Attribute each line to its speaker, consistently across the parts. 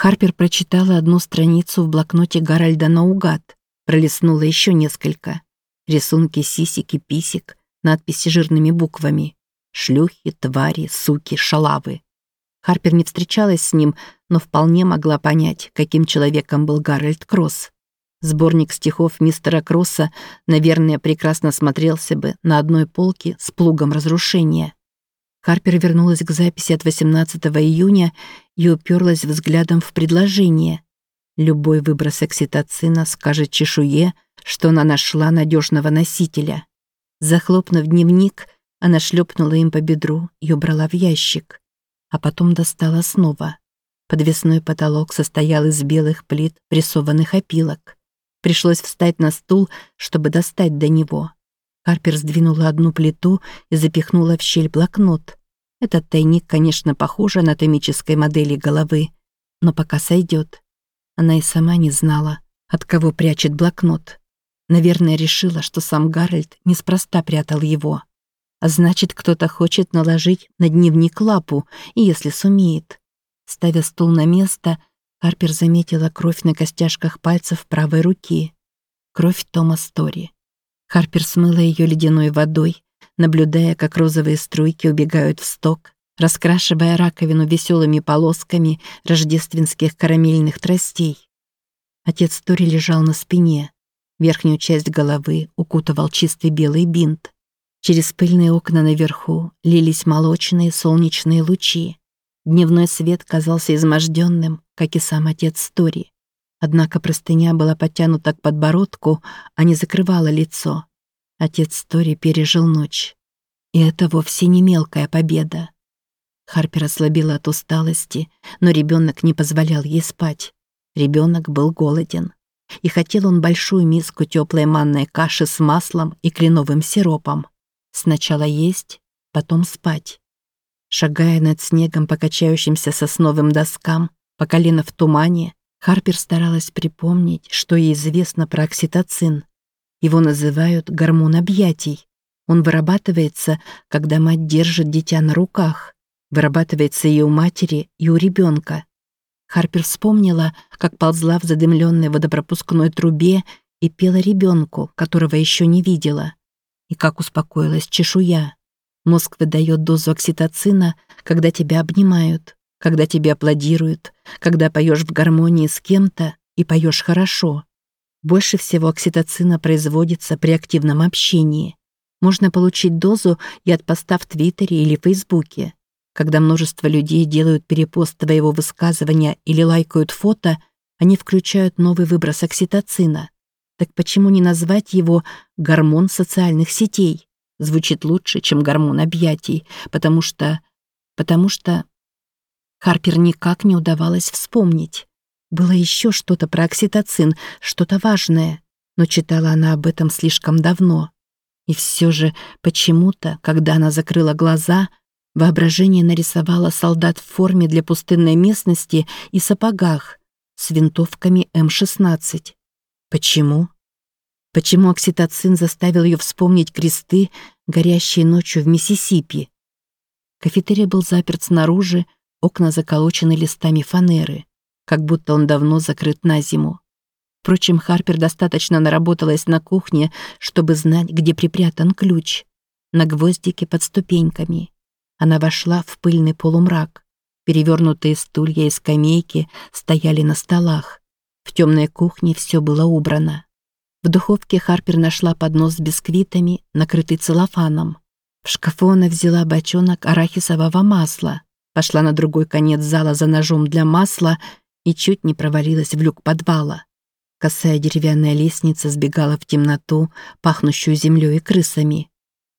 Speaker 1: Харпер прочитала одну страницу в блокноте Гарольда наугад, пролистнула еще несколько. Рисунки сисек и писек, надписи жирными буквами. Шлюхи, твари, суки, шалавы. Харпер не встречалась с ним, но вполне могла понять, каким человеком был Гарольд Кросс. Сборник стихов мистера Кросса, наверное, прекрасно смотрелся бы на одной полке с плугом разрушения. Харпер вернулась к записи от 18 июня и уперлась взглядом в предложение. Любой выброс окситоцина скажет чешуе, что она нашла надежного носителя. Захлопнув дневник, она шлепнула им по бедру и убрала в ящик, а потом достала снова. Подвесной потолок состоял из белых плит прессованных опилок. Пришлось встать на стул, чтобы достать до него. Харпер сдвинула одну плиту и запихнула в щель блокнот. Этот тайник, конечно, похож анатомической модели головы, но пока сойдет. Она и сама не знала, от кого прячет блокнот. Наверное, решила, что сам Гарольд неспроста прятал его. А значит, кто-то хочет наложить на дневник лапу, и если сумеет. Ставя стул на место, Харпер заметила кровь на костяшках пальцев правой руки. Кровь Тома Стори. Харпер смыла ее ледяной водой, наблюдая, как розовые струйки убегают в сток, раскрашивая раковину веселыми полосками рождественских карамельных тростей. Отец Тори лежал на спине. Верхнюю часть головы укутывал чистый белый бинт. Через пыльные окна наверху лились молочные солнечные лучи. Дневной свет казался изможденным, как и сам отец Тори. Однако простыня была подтянута к подбородку, а не закрывала лицо. Отец Тори пережил ночь. И это вовсе не мелкая победа. Харпер ослабила от усталости, но ребенок не позволял ей спать. Ребенок был голоден. И хотел он большую миску теплой манной каши с маслом и кленовым сиропом. Сначала есть, потом спать. Шагая над снегом по качающимся сосновым доскам, по колено в тумане, Харпер старалась припомнить, что ей известно про окситоцин. Его называют гормон объятий. Он вырабатывается, когда мать держит дитя на руках. Вырабатывается и у матери, и у ребенка. Харпер вспомнила, как ползла в задымленной водопропускной трубе и пела ребенку, которого еще не видела. И как успокоилась чешуя. Мозг выдает дозу окситоцина, когда тебя обнимают, когда тебе аплодируют, когда поешь в гармонии с кем-то и поешь хорошо. Больше всего окситоцина производится при активном общении. Можно получить дозу и от поста в Твиттере или Фейсбуке. Когда множество людей делают перепост твоего высказывания или лайкают фото, они включают новый выброс окситоцина. Так почему не назвать его гормон социальных сетей? Звучит лучше, чем гормон объятий, потому что... потому что... Харпер никак не удавалось вспомнить. Было еще что-то про окситоцин, что-то важное, но читала она об этом слишком давно. И все же почему-то, когда она закрыла глаза, воображение нарисовало солдат в форме для пустынной местности и сапогах с винтовками М-16. Почему? Почему окситоцин заставил ее вспомнить кресты, горящие ночью в Миссисипи? Кафетерий был заперт снаружи, окна заколочены листами фанеры, как будто он давно закрыт на зиму. Впрочем, Харпер достаточно наработалась на кухне, чтобы знать, где припрятан ключ. На гвоздике под ступеньками. Она вошла в пыльный полумрак. Перевернутые стулья и скамейки стояли на столах. В темной кухне все было убрано. В духовке Харпер нашла поднос с бисквитами, накрытый целлофаном. В шкафу она взяла бочонок арахисового масла, пошла на другой конец зала за ножом для масла и чуть не провалилась в люк подвала. Косая деревянная лестница сбегала в темноту, пахнущую землей и крысами.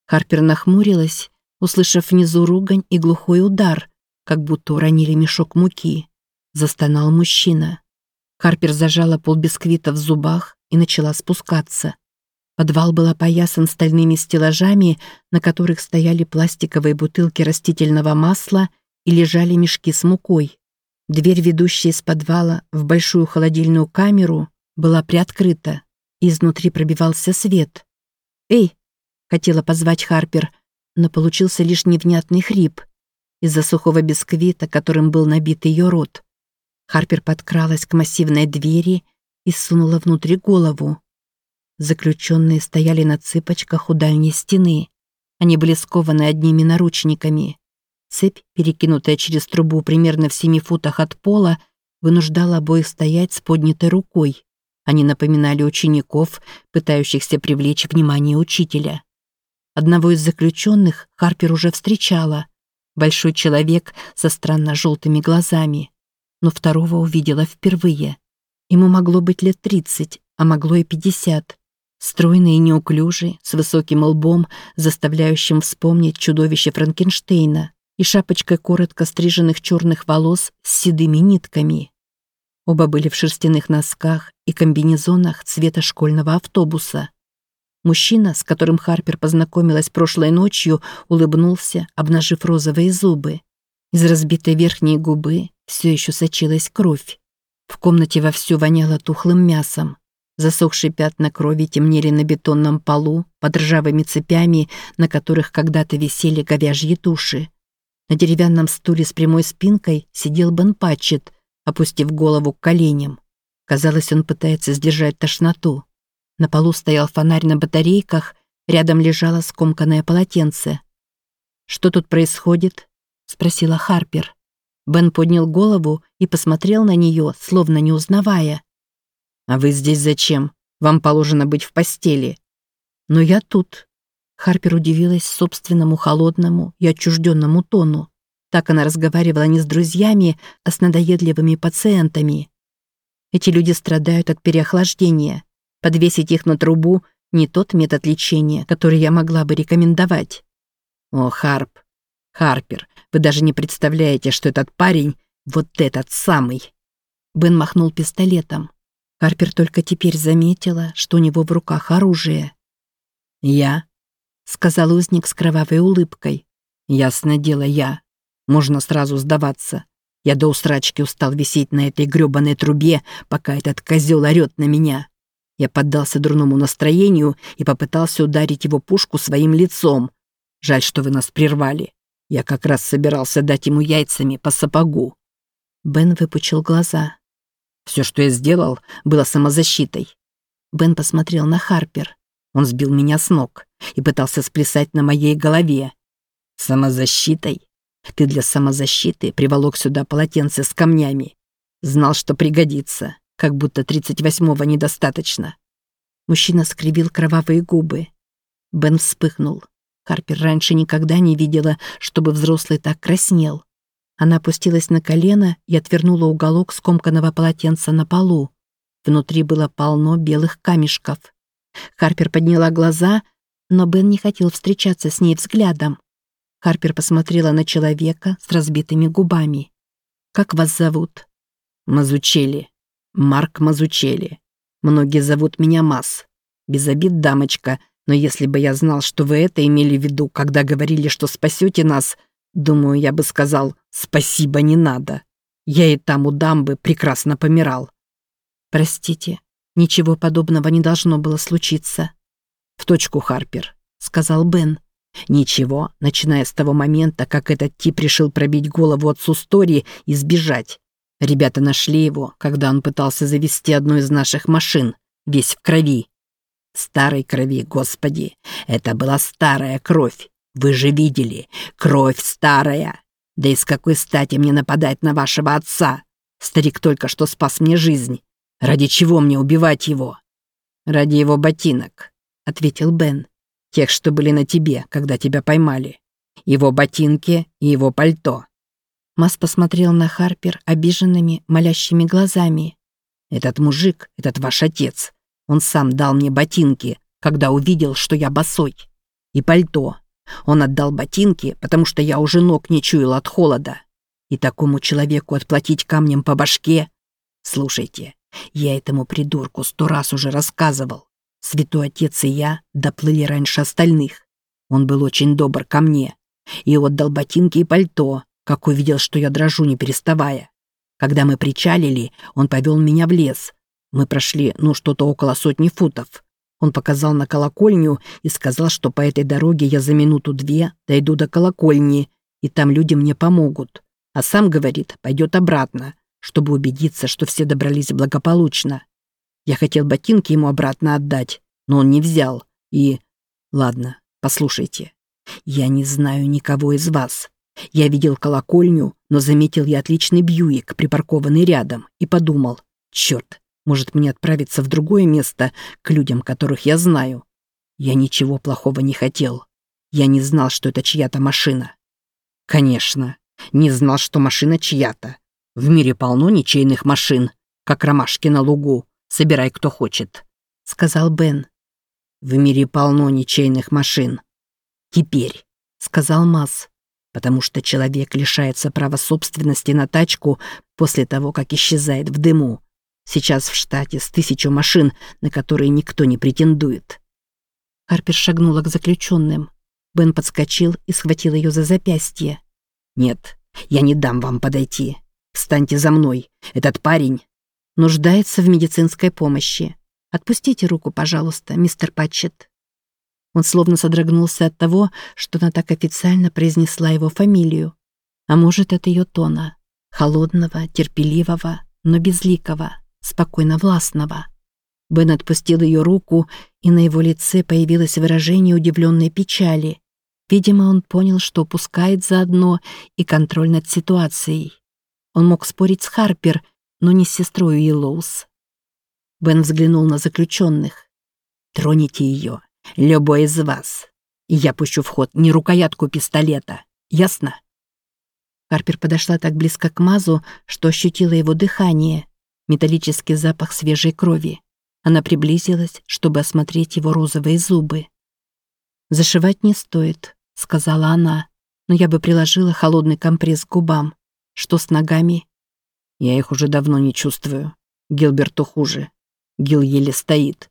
Speaker 1: Харпер нахмурилась, услышав внизу ругань и глухой удар, как будто уронили мешок муки. Застонал мужчина. Харпер зажала полбисквита в зубах и начала спускаться. Подвал был опоясан стальными стеллажами, на которых стояли пластиковые бутылки растительного масла и лежали мешки с мукой. Дверь, ведущая из подвала в большую холодильную камеру, была приоткрыта. Изнутри пробивался свет. «Эй!» — хотела позвать Харпер, но получился лишь невнятный хрип из-за сухого бисквита, которым был набит ее рот. Харпер подкралась к массивной двери и сунула внутрь голову. Заключенные стояли на цыпочках у дальней стены. Они были скованы одними наручниками. Цепь, перекинутая через трубу примерно в семи футах от пола, вынуждала обоих стоять с поднятой рукой. Они напоминали учеников, пытающихся привлечь внимание учителя. Одного из заключенных Харпер уже встречала. Большой человек со странно желтыми глазами. Но второго увидела впервые. Ему могло быть лет 30, а могло и 50. Стройный и неуклюжий, с высоким лбом, заставляющим вспомнить чудовище Франкенштейна и шапочкой коротко стриженных черных волос с седыми нитками. Оба были в шерстяных носках и комбинезонах цвета школьного автобуса. Мужчина, с которым Харпер познакомилась прошлой ночью, улыбнулся, обнажив розовые зубы. Из разбитой верхней губы все еще сочилась кровь. В комнате вовсю воняло тухлым мясом. Засохшие пятна крови темнели на бетонном полу под ржавыми цепями, на которых когда-то висели говяжьи туши. На деревянном стуле с прямой спинкой сидел Бен Патчет, опустив голову к коленям. Казалось, он пытается сдержать тошноту. На полу стоял фонарь на батарейках, рядом лежало скомканное полотенце. «Что тут происходит?» — спросила Харпер. Бен поднял голову и посмотрел на нее, словно не узнавая. «А вы здесь зачем? Вам положено быть в постели». «Но я тут», Харпер удивилась собственному холодному и отчужденному тону. Так она разговаривала не с друзьями, а с надоедливыми пациентами. Эти люди страдают от переохлаждения. Подвесить их на трубу – не тот метод лечения, который я могла бы рекомендовать. О, Харп, Харпер, вы даже не представляете, что этот парень – вот этот самый. Бен махнул пистолетом. Харпер только теперь заметила, что у него в руках оружие. «Я сказал узник с кровавой улыбкой. «Ясно дело, я. Можно сразу сдаваться. Я до усрачки устал висеть на этой грёбаной трубе, пока этот козел орёт на меня. Я поддался дурному настроению и попытался ударить его пушку своим лицом. Жаль, что вы нас прервали. Я как раз собирался дать ему яйцами по сапогу». Бен выпучил глаза. Все, что я сделал, было самозащитой. Бен посмотрел на Харпер. Он сбил меня с ног и пытался сплясать на моей голове. Самозащитой? Ты для самозащиты приволок сюда полотенце с камнями. Знал, что пригодится, как будто 38-го недостаточно. Мужчина скривил кровавые губы. Бен вспыхнул. Харпер раньше никогда не видела, чтобы взрослый так краснел. Она опустилась на колено и отвернула уголок скомканного полотенца на полу. Внутри было полно белых камешков. Харпер подняла глаза, но Бен не хотел встречаться с ней взглядом. Харпер посмотрела на человека с разбитыми губами. «Как вас зовут?» «Мазучели. Марк Мазучели. Многие зовут меня Маз. Без обид, дамочка, но если бы я знал, что вы это имели в виду, когда говорили, что спасете нас, думаю, я бы сказал «спасибо, не надо». Я и там у дамбы прекрасно помирал». «Простите, Ничего подобного не должно было случиться. «В точку, Харпер», — сказал Бен. «Ничего, начиная с того момента, как этот тип решил пробить голову отцу Стори и сбежать. Ребята нашли его, когда он пытался завести одну из наших машин, весь в крови. Старой крови, господи, это была старая кровь. Вы же видели, кровь старая. Да и с какой стати мне нападать на вашего отца? Старик только что спас мне жизнь. Ради чего мне убивать его? Ради его ботинок, ответил Бен. Тех, что были на тебе, когда тебя поймали. Его ботинки и его пальто. Мас посмотрел на Харпер обиженными, молящими глазами. «Этот мужик, этот ваш отец, он сам дал мне ботинки, когда увидел, что я босой. И пальто. Он отдал ботинки, потому что я уже ног не чуял от холода. И такому человеку отплатить камнем по башке? Слушайте, я этому придурку сто раз уже рассказывал. Святой Отец и я доплыли раньше остальных. Он был очень добр ко мне. И отдал ботинки и пальто, как увидел, что я дрожу, не переставая. Когда мы причалили, он повел меня в лес. Мы прошли, ну, что-то около сотни футов. Он показал на колокольню и сказал, что по этой дороге я за минуту-две дойду до колокольни, и там люди мне помогут. А сам говорит, пойдет обратно,
Speaker 2: чтобы убедиться, что все добрались благополучно. Я хотел ботинки ему обратно отдать, но он не взял. И... Ладно, послушайте. Я не знаю никого из вас. Я видел колокольню, но заметил я отличный Бьюик, припаркованный рядом, и подумал, черт, может мне отправиться в другое место к людям, которых я знаю. Я ничего плохого не хотел. Я не знал, что это чья-то машина. Конечно, не знал, что машина чья-то. В мире полно ничейных машин, как ромашки на лугу. Собирай, кто хочет», — сказал Бен. «В мире полно ничейных машин. Теперь», — сказал Масс, «потому что человек лишается права собственности на тачку после того, как исчезает в дыму. Сейчас в штате с тысячу машин, на которые никто не претендует». Харпер шагнула к заключенным. Бен подскочил и схватил ее за запястье. «Нет, я не дам вам подойти. Встаньте за мной. Этот парень нуждается в медицинской помощи. Отпустите руку, пожалуйста, мистер Патчет». Он словно содрогнулся от того, что она так официально произнесла его фамилию. А может, это ее тона. Холодного, терпеливого, но безликого, спокойно властного. Бен отпустил ее руку, и на его лице появилось выражение удивленной печали. Видимо, он понял, что упускает заодно и контроль над ситуацией. Он мог спорить с Харпер, но не с сестрой Уиллоус. Бен взглянул на заключенных. «Троните ее, любой из вас, и я пущу в ход не рукоятку пистолета, ясно?» Харпер подошла так близко к Мазу, что ощутила его дыхание, металлический запах свежей крови. Она приблизилась, чтобы осмотреть его розовые зубы. «Зашивать не стоит», — сказала она, «но я бы приложила холодный компресс к губам. Что с ногами?» Я их уже давно не чувствую. Гилберту хуже. Гил еле стоит.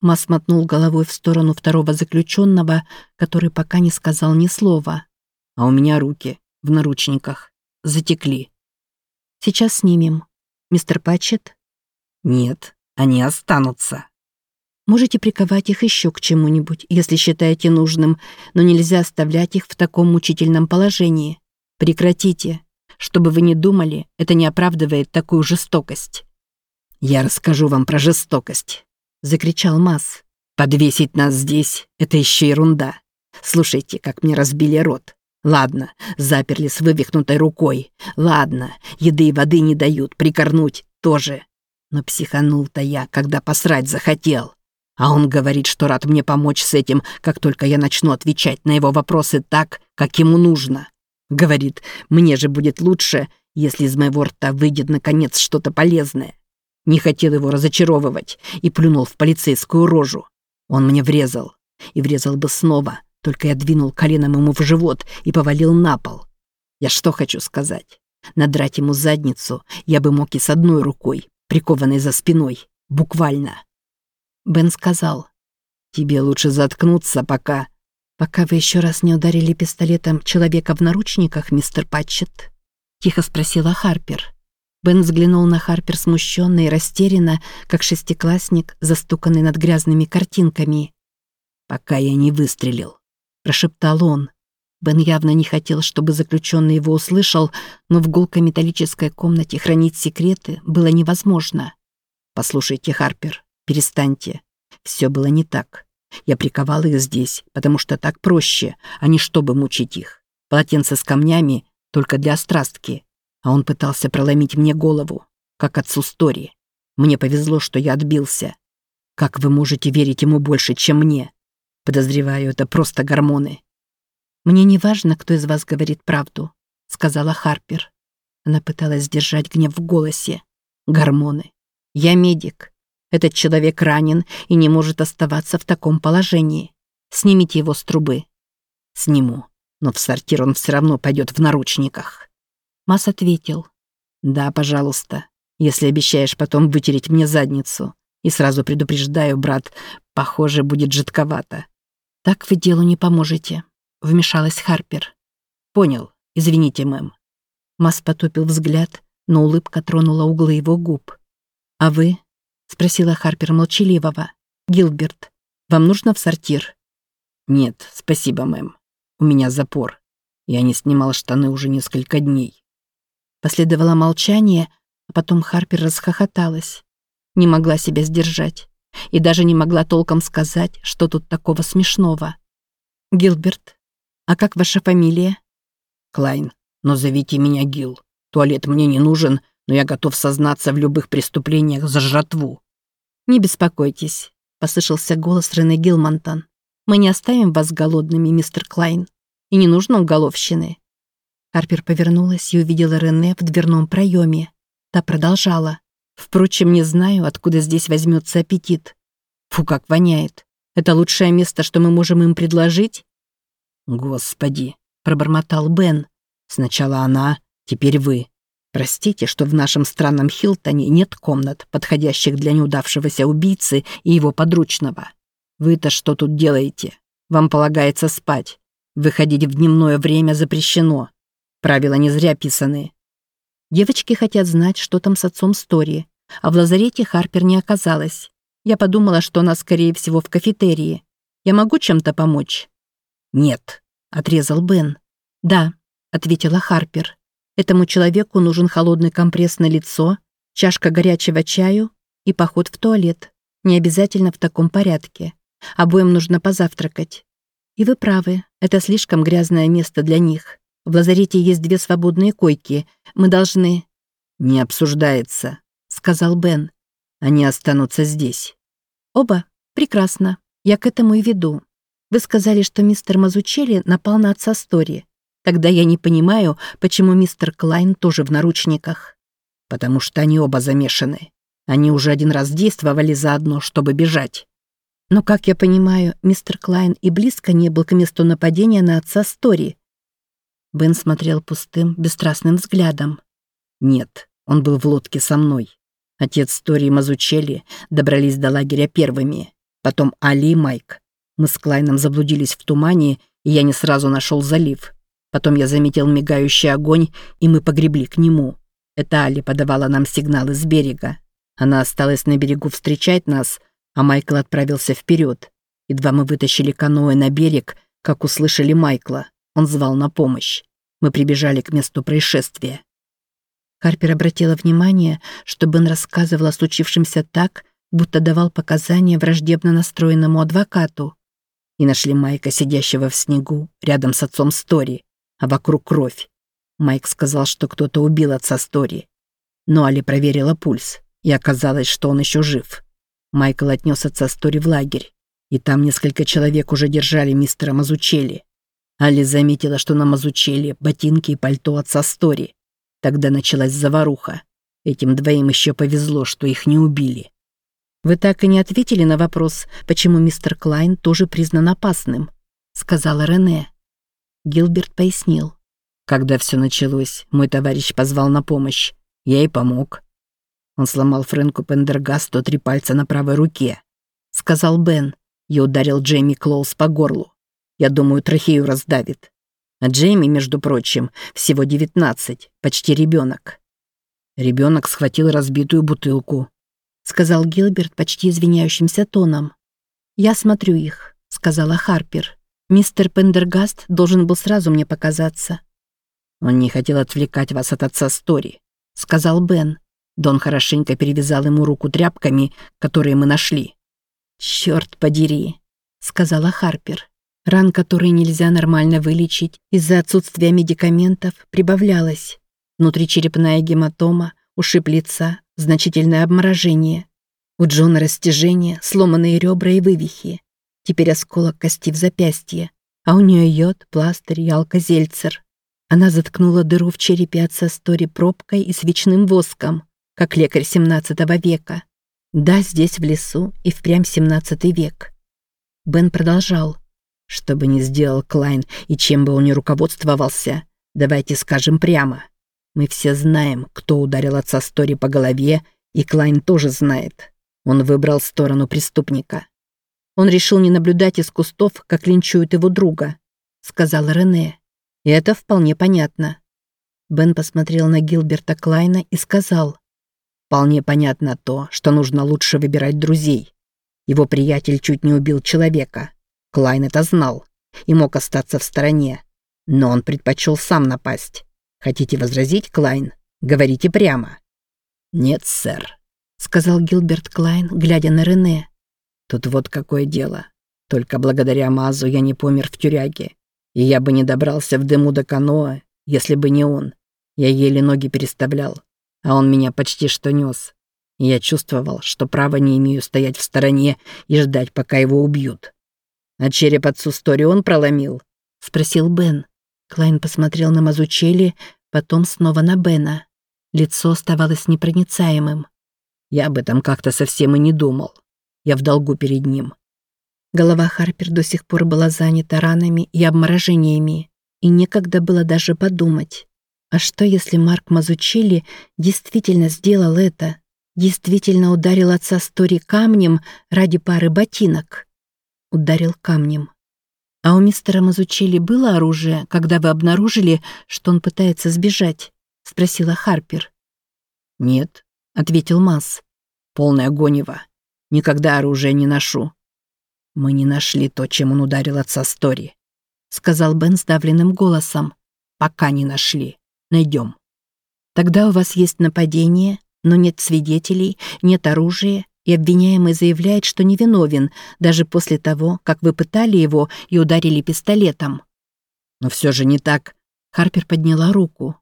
Speaker 2: Мас мотнул головой в сторону второго заключенного, который пока не сказал ни слова. А у меня руки в наручниках. Затекли. Сейчас снимем. Мистер Патчет? Нет, они останутся. Можете приковать их еще к чему-нибудь, если считаете нужным, но нельзя оставлять их в таком мучительном положении. Прекратите. Чтобы вы не думали, это не оправдывает такую жестокость. «Я расскажу вам про жестокость», — закричал Масс. «Подвесить нас здесь — это еще ерунда. Слушайте, как мне разбили рот. Ладно, заперли с вывихнутой рукой. Ладно, еды и воды не дают, прикорнуть тоже. Но психанул-то я, когда посрать захотел. А он говорит, что рад мне помочь с этим, как только я начну отвечать на его вопросы так, как ему нужно. Говорит, мне же будет лучше, если из моего рта выйдет наконец что-то полезное. Не хотел его разочаровывать и плюнул в полицейскую рожу. Он мне врезал. И врезал бы снова, только я двинул коленом ему в живот и повалил на пол. Я что хочу сказать? Надрать ему задницу я бы мог и с одной рукой, прикованной за спиной. Буквально. Бен сказал, «Тебе лучше заткнуться, пока...» «Пока вы еще раз не ударили пистолетом человека в наручниках, мистер Патчет?» — тихо спросила Харпер. Бен взглянул на Харпер смущенно и растерянно, как шестиклассник, застуканный над грязными картинками. «Пока я не выстрелил», — прошептал он. Бен явно не хотел, чтобы заключенный его услышал, но в гулкой металлической комнате хранить секреты было невозможно. «Послушайте, Харпер, перестаньте. Все было не так. Я приковал их здесь, потому что так проще, а не чтобы мучить их. Полотенце с камнями только для острастки. А он пытался проломить мне голову, как отцу Стори. Мне повезло, что я отбился. Как вы можете верить ему больше, чем мне? Подозреваю, это просто гормоны. Мне не важно, кто из вас говорит правду, сказала Харпер. Она пыталась сдержать гнев в голосе. Гормоны. Я медик. Этот человек ранен и не может оставаться в таком положении. Снимите его с трубы. Сниму, но в сортир он все равно пойдет в наручниках. Масс ответил. Да, пожалуйста, если обещаешь потом вытереть мне задницу. И сразу предупреждаю, брат, похоже, будет жидковато. Так вы делу не поможете, вмешалась Харпер. Понял, извините, мэм. Масс потупил взгляд, но улыбка тронула углы его губ. А вы — спросила Харпер молчаливого. «Гилберт, вам нужно в сортир?» «Нет, спасибо, мэм. У меня запор. Я не снимал штаны уже несколько дней». Последовало молчание, а
Speaker 1: потом Харпер расхохоталась. Не могла себя сдержать. И даже не могла толком сказать, что тут такого смешного. «Гилберт, а как ваша фамилия?»
Speaker 2: «Клайн, но зовите меня Гил. Туалет мне не нужен, но я готов сознаться в любых преступлениях за жратву».
Speaker 1: «Не беспокойтесь», — послышался голос Рене Гилмонтон. «Мы не оставим вас голодными, мистер Клайн. И не нужно уголовщины». Харпер повернулась и увидела Рене в дверном проеме. Та продолжала. «Впрочем, не знаю, откуда здесь возьмется аппетит. Фу, как воняет. Это лучшее место, что мы можем им предложить?»
Speaker 2: «Господи», — пробормотал Бен. «Сначала она, теперь вы. Простите, что в нашем странном Хилтоне нет комнат, подходящих для неудавшегося убийцы и его подручного. Вы-то что тут делаете? Вам полагается спать. Выходить в дневное время запрещено. Правила не зря писаны.
Speaker 1: Девочки хотят знать, что там с отцом Стори, а в лазарете Харпер не оказалась. Я подумала, что она, скорее всего, в кафетерии. Я могу чем-то помочь?»
Speaker 2: «Нет», — отрезал Бен.
Speaker 1: «Да», — ответила Харпер. Этому человеку нужен холодный компресс на лицо, чашка горячего чаю и поход в туалет. Не обязательно в таком порядке. Обоим нужно позавтракать. И вы правы, это слишком грязное место для них. В лазарете есть две свободные койки. Мы должны...
Speaker 2: «Не обсуждается», — сказал Бен. «Они останутся здесь».
Speaker 1: «Оба? Прекрасно. Я к этому и веду. Вы сказали, что мистер Мазучели напал на отца Стори. Тогда я не понимаю, почему мистер Клайн тоже в наручниках.
Speaker 2: Потому что они оба замешаны. Они уже один раз действовали заодно, чтобы бежать.
Speaker 1: Но, как я понимаю, мистер Клайн и близко не был к месту нападения на отца Стори. Бен смотрел пустым, бесстрастным взглядом.
Speaker 2: Нет, он был в лодке со мной. Отец Стори и Мазучели добрались до лагеря первыми. Потом Али и Майк. Мы с Клайном заблудились в тумане, и я не сразу нашел залив. Потом я заметил мигающий огонь, и мы погребли к нему. Это Али подавала нам сигналы с берега. Она осталась на берегу встречать нас, а Майкл отправился вперед. Едва мы вытащили каноэ на берег, как услышали Майкла. Он звал на помощь. Мы прибежали к месту происшествия.
Speaker 1: Харпер обратила внимание, что Бен рассказывал о случившемся так, будто давал показания враждебно настроенному адвокату.
Speaker 2: И нашли Майка, сидящего в снегу, рядом с отцом Стори а вокруг кровь. Майк сказал, что кто-то убил отца Стори. Но Али проверила пульс, и оказалось, что он еще жив. Майкл отнес отца Стори в лагерь, и там несколько человек уже держали мистера Мазучели. Али заметила, что на Мазучели ботинки и пальто отца Стори. Тогда началась заваруха. Этим двоим еще повезло, что их не убили.
Speaker 1: «Вы так и не ответили на вопрос, почему мистер Клайн тоже признан опасным», сказала Рене. Гилберт пояснил.
Speaker 2: Когда все началось, мой товарищ позвал на помощь. Я и помог. Он сломал Фрэнку Пендергасту три пальца на правой руке. Сказал Бен. И ударил Джейми Клоус по горлу. Я думаю, трахею раздавит. А Джейми, между прочим, всего девятнадцать, почти ребенок. Ребенок схватил разбитую бутылку.
Speaker 1: Сказал Гилберт почти извиняющимся тоном. «Я смотрю их», — сказала Харпер. Мистер Пендергаст должен был сразу мне показаться.
Speaker 2: Он не хотел отвлекать вас от отца Стори, сказал Бен. Дон хорошенько перевязал ему руку тряпками, которые мы нашли.
Speaker 1: Черт подери, сказала Харпер. Ран, который нельзя нормально вылечить из-за отсутствия медикаментов, прибавлялась. Внутричерепная гематома, ушиб лица, значительное обморожение. У Джона растяжение, сломанные ребра и вывихи. Теперь осколок кости в запястье, а у нее йод, пластырь и алкозельцер. Она заткнула дыру в черепе отца Стори пробкой и свечным воском, как лекарь 17 века. Да, здесь в лесу и впрямь 17 век. Бен продолжал. Что бы ни сделал Клайн и чем бы он ни руководствовался, давайте скажем прямо. Мы все знаем, кто ударил отца Стори по голове, и Клайн тоже знает. Он выбрал сторону преступника. Он решил не наблюдать из кустов, как линчуют его друга», — сказала Рене. «И это вполне понятно». Бен посмотрел на Гилберта Клайна и сказал. «Вполне понятно то, что нужно лучше выбирать друзей. Его приятель чуть не убил человека. Клайн это знал и мог остаться в стороне. Но он предпочел сам напасть. Хотите возразить, Клайн? Говорите прямо».
Speaker 2: «Нет, сэр», —
Speaker 1: сказал Гилберт Клайн, глядя на Рене.
Speaker 2: «Тут вот какое дело. Только благодаря Мазу я не помер в тюряге. И я бы не добрался в дыму до каноэ, если бы не он. Я еле ноги переставлял, а он меня почти что нес. И я чувствовал, что права не имею стоять в стороне и ждать, пока его убьют. А череп отцу Стори он проломил?»
Speaker 1: — спросил Бен. Клайн посмотрел на Мазучели, потом снова на Бена. Лицо оставалось непроницаемым.
Speaker 2: «Я об этом как-то совсем и не думал. Я в долгу перед ним».
Speaker 1: Голова Харпер до сих пор была занята ранами и обморожениями, и некогда было даже подумать. А что, если Марк Мазучили действительно сделал это? Действительно ударил отца Стори камнем ради пары ботинок? Ударил камнем. А у мистера Мазучели было оружие, когда вы обнаружили, что он пытается сбежать? Спросила Харпер.
Speaker 2: Нет, ответил Маз. Полная гонева. Никогда оружие не ношу. Мы не нашли то, чем он ударил отца Стори, сказал Бен сдавленным голосом. Пока не нашли. Найдем.
Speaker 1: Тогда у вас есть нападение, но нет свидетелей, нет оружия, и обвиняемый заявляет, что невиновен, даже после того, как вы пытали его и ударили пистолетом.
Speaker 2: Но все же не так.
Speaker 1: Харпер подняла руку.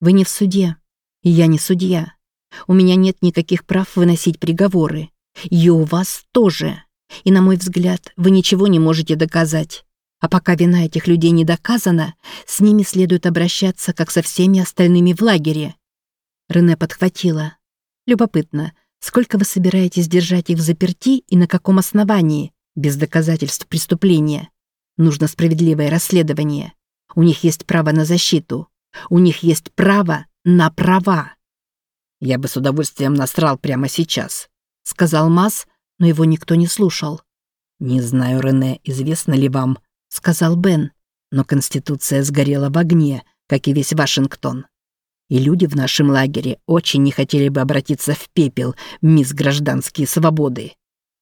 Speaker 1: Вы не в суде, и я не судья. У меня нет никаких прав выносить приговоры. И у вас тоже. И, на мой взгляд, вы ничего не можете доказать. А пока вина этих людей не доказана, с ними следует обращаться, как со всеми остальными в лагере. Рене подхватила. Любопытно, Сколько вы собираетесь держать их в заперти и на каком основании, без доказательств преступления? Нужно справедливое расследование. У них есть право на защиту. У них есть право на права.
Speaker 2: Я бы с удовольствием насрал прямо сейчас,
Speaker 1: сказал Мас, но его никто не слушал.
Speaker 2: Не знаю, Рене, известно ли вам, сказал Бен, но Конституция сгорела в огне, как и весь Вашингтон и люди в нашем лагере очень не хотели бы обратиться в пепел, мисс Гражданские свободы.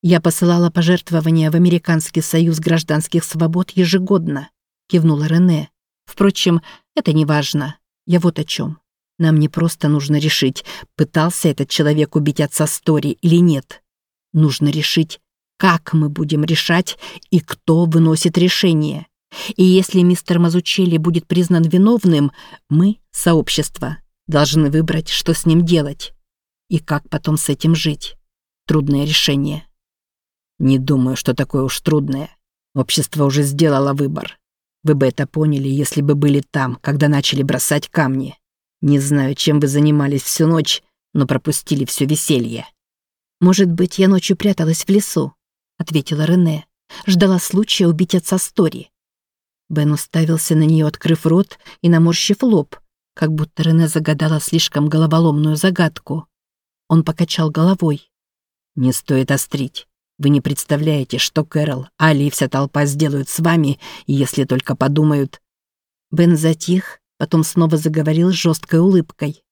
Speaker 1: Я посылала пожертвования в Американский союз гражданских свобод ежегодно, кивнула Рене. Впрочем, это не важно. Я вот о чем. Нам не просто нужно решить, пытался этот человек убить отца Стори или нет. Нужно решить, как мы будем решать и кто выносит решение. И если мистер Мазучелли будет признан виновным, мы, сообщество, должны выбрать, что с ним делать. И как потом с этим жить. Трудное решение.
Speaker 2: Не думаю, что такое уж трудное. Общество уже сделало выбор. Вы бы это поняли, если бы были там, когда начали бросать камни. Не знаю, чем вы занимались всю ночь, но пропустили все веселье.
Speaker 1: «Может быть, я ночью пряталась в лесу», — ответила Рене. Ждала случая убить отца Стори. Бен уставился на нее, открыв рот и наморщив лоб, как будто Рене загадала слишком головоломную загадку. Он покачал головой.
Speaker 2: «Не стоит острить. Вы не представляете, что Кэрол, Али и вся толпа сделают с вами, если только подумают...»
Speaker 1: Бен затих, потом снова заговорил с жесткой улыбкой.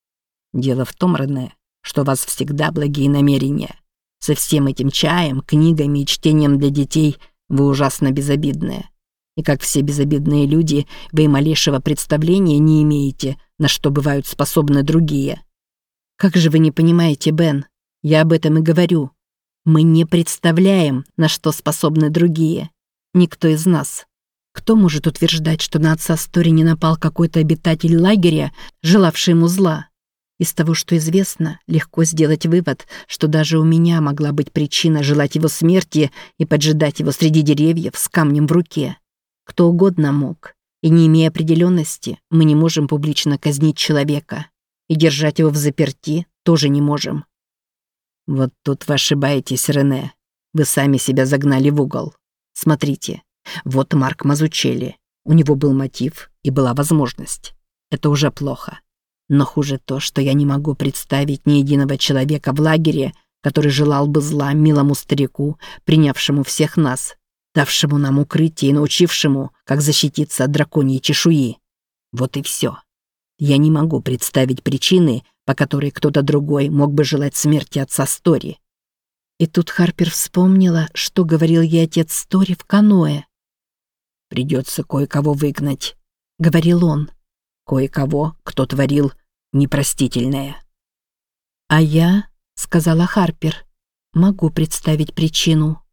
Speaker 2: «Дело в том, Рене, что у вас всегда благие намерения. Со всем этим чаем, книгами и чтением для детей вы ужасно безобидные. И как все безобидные люди, вы и малейшего представления не имеете, на что бывают способны другие.
Speaker 1: Как же вы не понимаете, Бен? Я об этом и говорю. Мы не представляем, на что способны другие. Никто из нас. Кто может утверждать, что на отца Стори не напал какой-то обитатель лагеря, желавший ему зла? Из того, что известно, легко сделать вывод, что даже у меня могла быть причина желать его смерти и поджидать его среди деревьев с камнем в руке. Кто угодно мог. И не имея определенности, мы не можем публично казнить человека. И держать его в заперти тоже не можем.
Speaker 2: Вот тут вы ошибаетесь, Рене. Вы сами себя загнали в угол. Смотрите, вот Марк Мазучели. У него был мотив и была возможность. Это уже плохо. Но хуже то, что я не могу представить ни единого человека в лагере, который желал бы зла милому старику, принявшему всех нас, давшему нам укрытие и научившему, как защититься от драконьей чешуи. Вот и все. Я не могу представить причины, по которой кто-то другой мог бы желать смерти отца Стори.
Speaker 1: И тут Харпер вспомнила, что говорил ей отец Стори в каноэ.
Speaker 2: «Придется кое-кого выгнать», —
Speaker 1: говорил он.
Speaker 2: «Кое-кого, кто творил непростительное».
Speaker 1: «А я», — сказала Харпер, — «могу представить причину».